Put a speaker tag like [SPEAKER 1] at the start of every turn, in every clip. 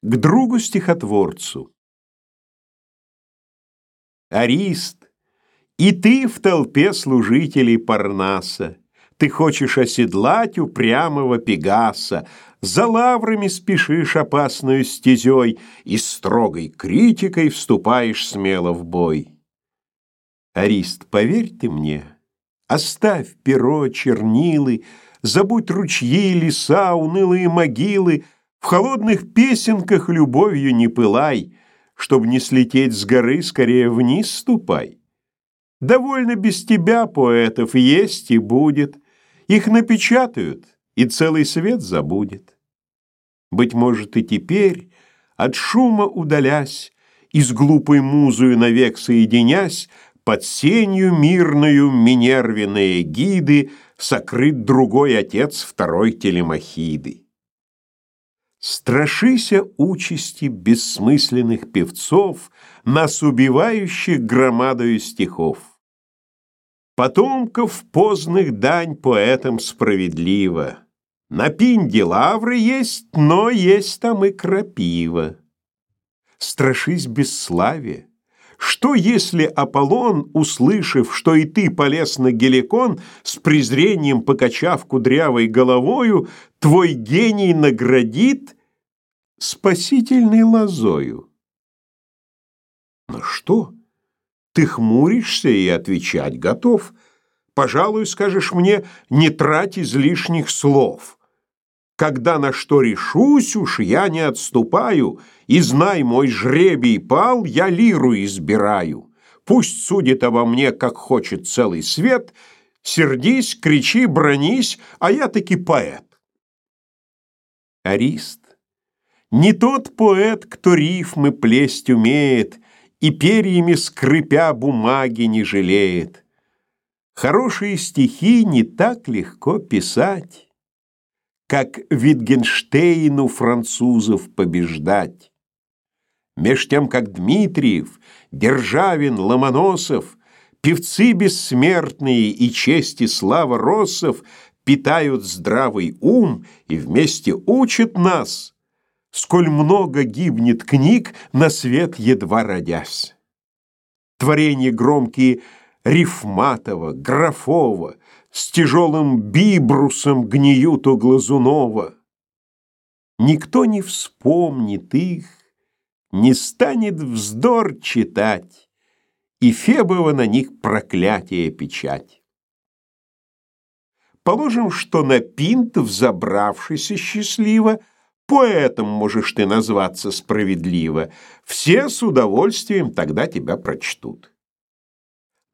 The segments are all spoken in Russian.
[SPEAKER 1] К другу-стихотворцу. Арист, и ты в толпе служителей Парнаса. Ты хочешь оседлать упрямого Пегаса, За лаврами спешишь опасную стезей И строгой критикой вступаешь смело в бой. Арист, поверь ты мне, оставь перо, чернилы, Забудь ручьи, леса, унылые могилы — в холодных песенках любовью не пылай, Чтоб не слететь с горы, скорее вниз ступай. Довольно без тебя поэтов есть и будет, Их напечатают, и целый свет забудет. Быть может, и теперь, от шума удалясь, И с глупой музою навек соединясь, Под сенью мирную Минервиной гиды Сокрыт другой отец второй Телемахиды. Страшися участи бессмысленных певцов, Нас убивающих громадою стихов. Потомков поздных дань поэтам справедливо. На пинде лавры есть, но есть там и крапива. Страшись бесславия. Что, если Аполлон, услышав, что и ты полез на геликон, с презрением покачав кудрявой головою, твой гений наградит спасительной лозою? Но что? Ты хмуришься и отвечать готов. Пожалуй, скажешь мне, не трать излишних слов. Когда на что решусь, уж я не отступаю, И знай, мой жребий пал, я лиру избираю. Пусть судит обо мне, как хочет целый свет, Сердись, кричи, бронись, а я таки поэт. Арист, не тот поэт, кто рифмы плесть умеет И перьями скрипя бумаги не жалеет. Хорошие стихи не так легко писать как Витгенштейну французов побеждать. Меж тем, как Дмитриев, Державин, Ломоносов, певцы бессмертные и честь и слава россов питают здравый ум и вместе учат нас, сколь много гибнет книг на свет едва родясь. Творения громкие Рифматова, Графова, с тяжелым бибрусом гниют у Глазунова. Никто не вспомнит их, не станет вздор читать, и Фебова на них проклятие печать. Положим, что на пинт, взобравшийся счастливо, поэтом можешь ты назваться справедливо, все с удовольствием тогда тебя прочтут.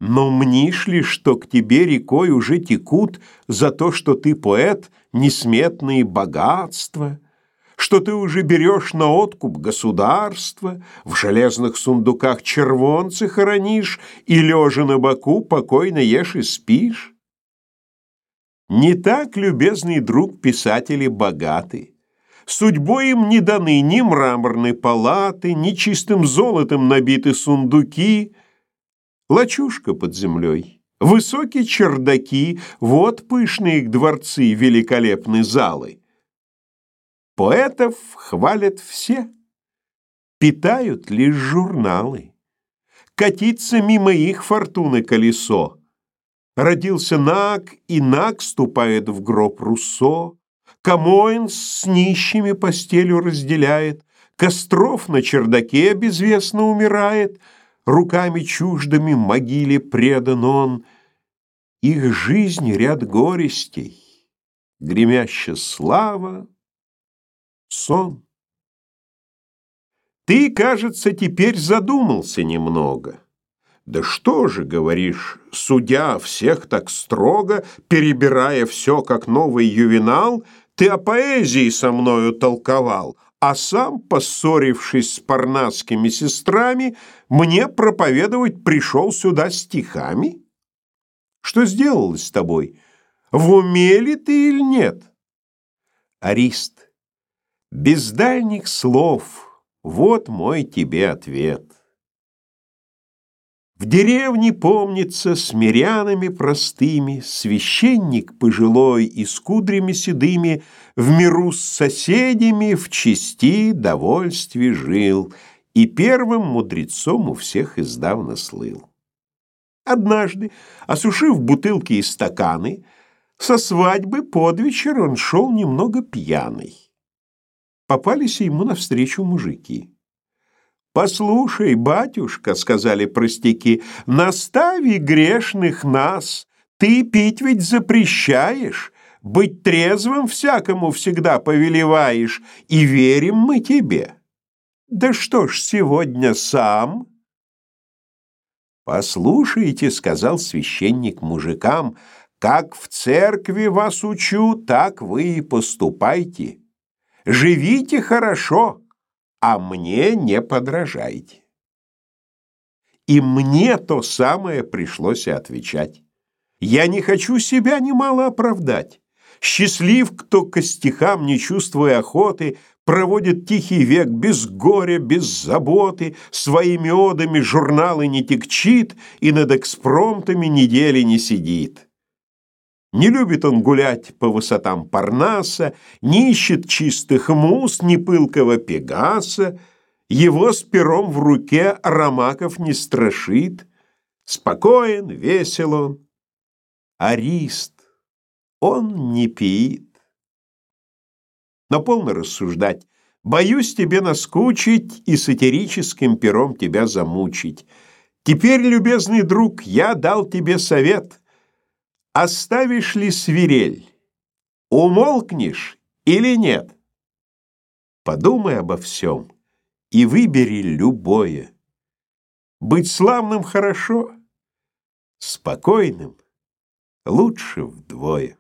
[SPEAKER 1] Но мнишь ли, что к тебе рекой уже текут за то, что ты поэт, несметные богатства, что ты уже берешь на откуп государство, в железных сундуках червонцы хоронишь и, лежа на боку, покойно ешь и спишь? Не так, любезный друг, писатели богаты. Судьбой им не даны ни мраморной палаты, ни чистым золотом набиты сундуки — Лачушка под землей, высокие чердаки, вот пышные их дворцы, великолепные залы. Поэтов хвалят все, питают лишь журналы. Катится мимо их фортуны колесо. Родился Наг, и Наг ступает в гроб Руссо. Камоин с нищими постелью разделяет, Костров на чердаке безвестно умирает — руками чуждыми могиле предан он, их жизнь ряд горестей, гремящая слава, сон. Ты, кажется, теперь задумался немного. Да что же, говоришь, судя всех так строго, перебирая все, как новый ювенал, ты о поэзии со мною толковал, а сам, поссорившись с парнасскими сестрами, мне проповедовать пришел сюда стихами? Что сделалось с тобой? В уме ли ты или нет? Арист, без дальних слов, вот мой тебе ответ. В деревне, помнится, с мирянами простыми, Священник пожилой и с кудрями седыми В миру с соседями в чести довольстве жил И первым мудрецом у всех издавна слыл. Однажды, осушив бутылки и стаканы, Со свадьбы под вечер он шел немного пьяный. Попались ему навстречу мужики. «Послушай, батюшка, — сказали простяки, — настави грешных нас, ты пить ведь запрещаешь, быть трезвым всякому всегда повелеваешь, и верим мы тебе. Да что ж сегодня сам?» «Послушайте, — сказал священник мужикам, — как в церкви вас учу, так вы и поступайте. Живите хорошо» а мне не подражайте. И мне то самое пришлось отвечать. Я не хочу себя немало оправдать. Счастлив, кто к стихам, не чувствуя охоты, проводит тихий век без горя, без заботы, своими одами журналы не текчит и над экспромтами недели не сидит. Не любит он гулять по высотам Парнаса, не ищет чистых мус, ни пылкого Пегаса, его с пером в руке Ромаков не страшит, спокоен, весел он. Арист, он не пьет. Но полно рассуждать. Боюсь тебе наскучить и сатирическим пером тебя замучить. Теперь, любезный друг, я дал тебе совет — Оставишь ли свирель? Умолкнешь или нет? Подумай обо всем и выбери любое. Быть славным хорошо, спокойным лучше вдвое.